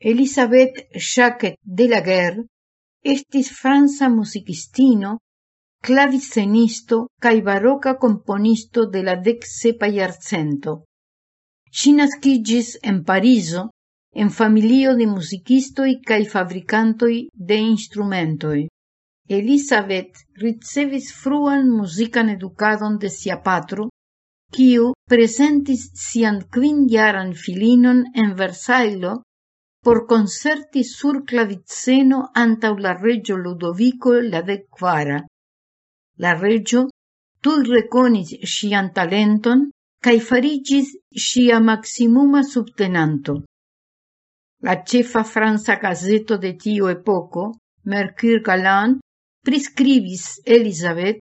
Elisabeth Jacques Guerre estis franca musicistino, clavicenisto cae baroca componisto de la decsepa iarcento. Si nascigis en Pariso, en familio de musicistoi cae fabricantoi de instrumentoi. Elisabeth ricevis fruan muzikan educadon de sia patro, quiu presentis sian quindiaran filinon en Versailles por concerti sur claviceno antau la regio Ludovico la dekkvara. La regio tu reconis sian talenton cae farigis sia maximuma subtenanto. La cefa franza gazeto de tio epoco, Mercure Galant, prescribis Elisabeth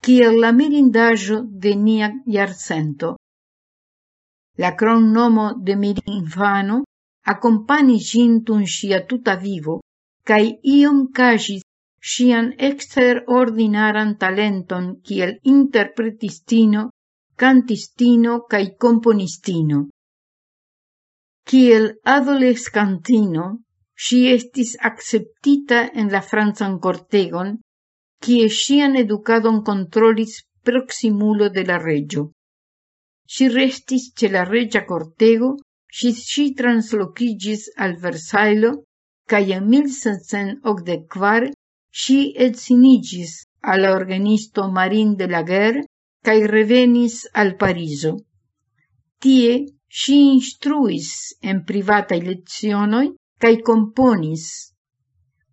kiel la mirindajo de nia iarcento. La kronnomo de mirinfano accompani ĝin dum tuta vivo cae iom cagis ŝian extraordinaran talenton kiel interpretistino, cantistino cae componistino. Kiel adolescantino, si estis acceptita en la Franzan cortegon, kie sian educadon controlis proximulo de la regio. Si restis ce la regia cortego si si translocigis al Versailles, kaj en 1784 si edziniĝis al organisto Marin de la Guerre kaj revenis al Pariso. Tie si instruis en privata lezionoi kaj componis.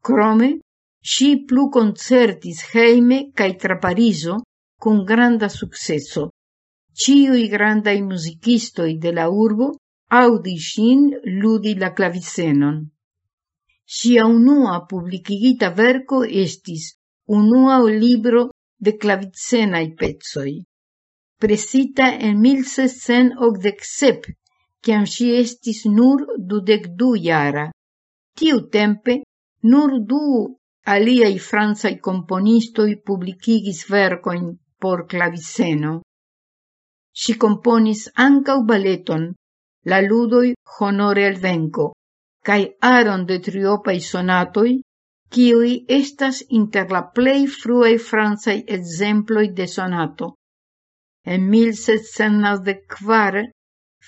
Crome, si plu concertis heime kaj tra Pariso kun granda successo. Ciui grandai musicistoi de la urbo audi sin ludi la clavicenon. Sia unua publicigita verco estis unua o libro de clavicenai pezzoi. presita en 1687, ciam si estis nur dudec du Tiu tempe nur du aliai francaj componistoi publicigis vercoin por claviceno. Si componis ancau baleton, la ludoi honore al venco, cae aron de triopai sonatoi, kiuj estas inter la plei fruei franzai exemploi de sonato. En 1794,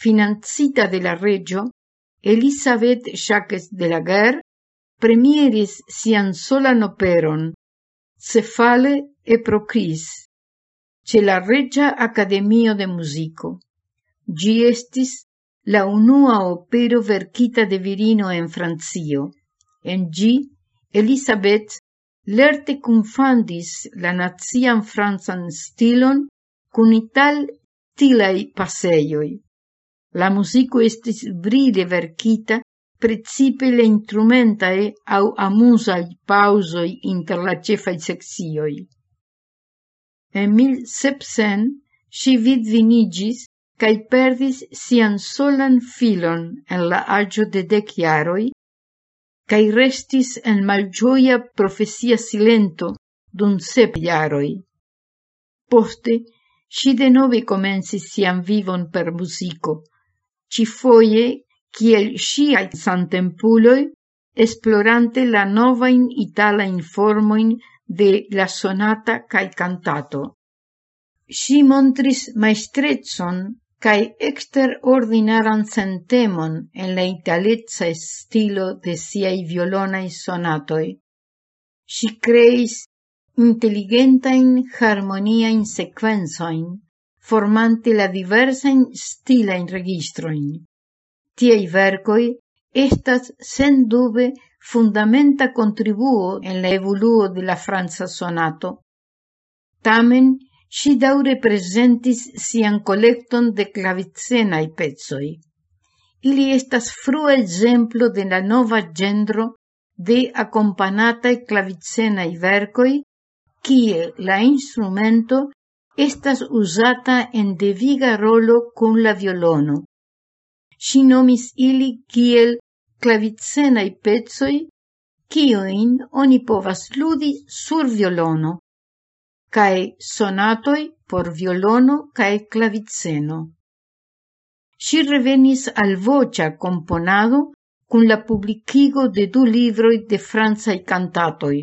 financita de la regio, Elisabeth Jacques de la Guerre premieris sian solan operon, Cefale e Procris, ce la Regia Academio de Musico. Gi estis la unua opero verkita de virino en Francio. En gi, Elisabeth lerte confundis la nazian franzan stilon kun ital-stilaj passeioi. La musico estis brile verkita principe le instrumentae au amusai pausoi inter la cefai sexioi. En 1700 si vidvinigis cae perdis sian solan filon en la agio de dec iaroi, cae restis en malgioia profesia silento dun sep iaroi. Poste si de nove comensis sian vivon per musico, ci foie, kiel ŝiaj santempuloi, esplorante la novajn itala informoin de la sonata cae cantato. Si montris maestrecon cae exterordinaran centemon en la italezza stilo de siai violonai sonatoi. Si creis intelligentain harmoniain sequenzoin, formante la diversain stilain registroin. Tiei vercoi estas sen dube fundamenta contribuo en la evoluo de la franza sonato. Tamen, si daure presentis sian collecton de clavicenaj pezoi. Ili estas frua exemplo de la nova gendro de akompanataj clavicenaj vercoi, kie la instrumento estas usata en deviga rolo kun la violono. Si nomis ili kiel clavicenaj pezoi, kiojn oni povas ludi sur violono cae sonatoi por violono cae claviceno. Si revenis al vocia componado cun la publicigo de du libroi de franzai cantatoi,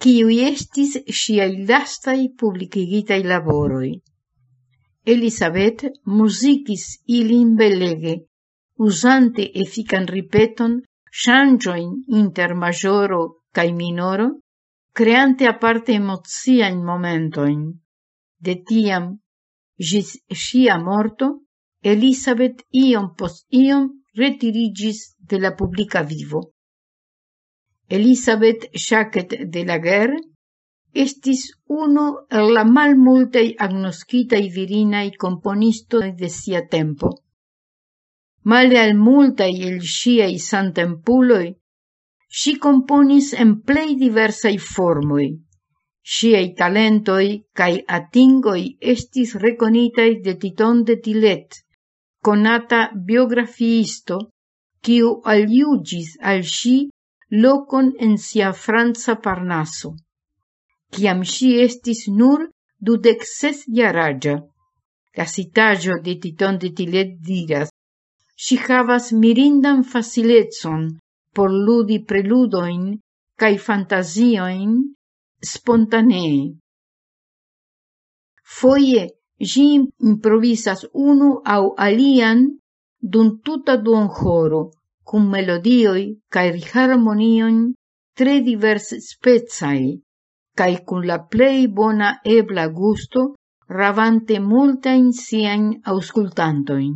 quiui estis siai lastai publicigitai laboroi. Elisabeth musicis ilin belege, usante effican ripeton, shangioin inter majoro cae minoro, creante aparte emoziain momentoin. De tiam, gis sia morto, Elisabeth iom post iom retirigis de la publica vivo. Elisabeth Jacquet de la Guerre estis uno el la malmultaj agnoscitai virinai componisto de sia tempo. Male al multai el sciai santempuloi, si componis en plei diversai formoj. Siei talentoi cae atingoi estis reconitai de Titon de Tilet, conata biografiisto, quiu aliugis al si locon en sia franca Parnaso, Ciam si estis nur dudec ses jaraĝa. La citaĵo de Titon de Tilet diras, si havas mirindan faciletson por ludi preludoin cae fantasioin spontanee. Foie gi improvisas unu au alian dun tuta duon horo, cum melodioi cae harmonion tre divers spezai, cae cum la plei bona ebla gusto ravante multain sian auscultantoin.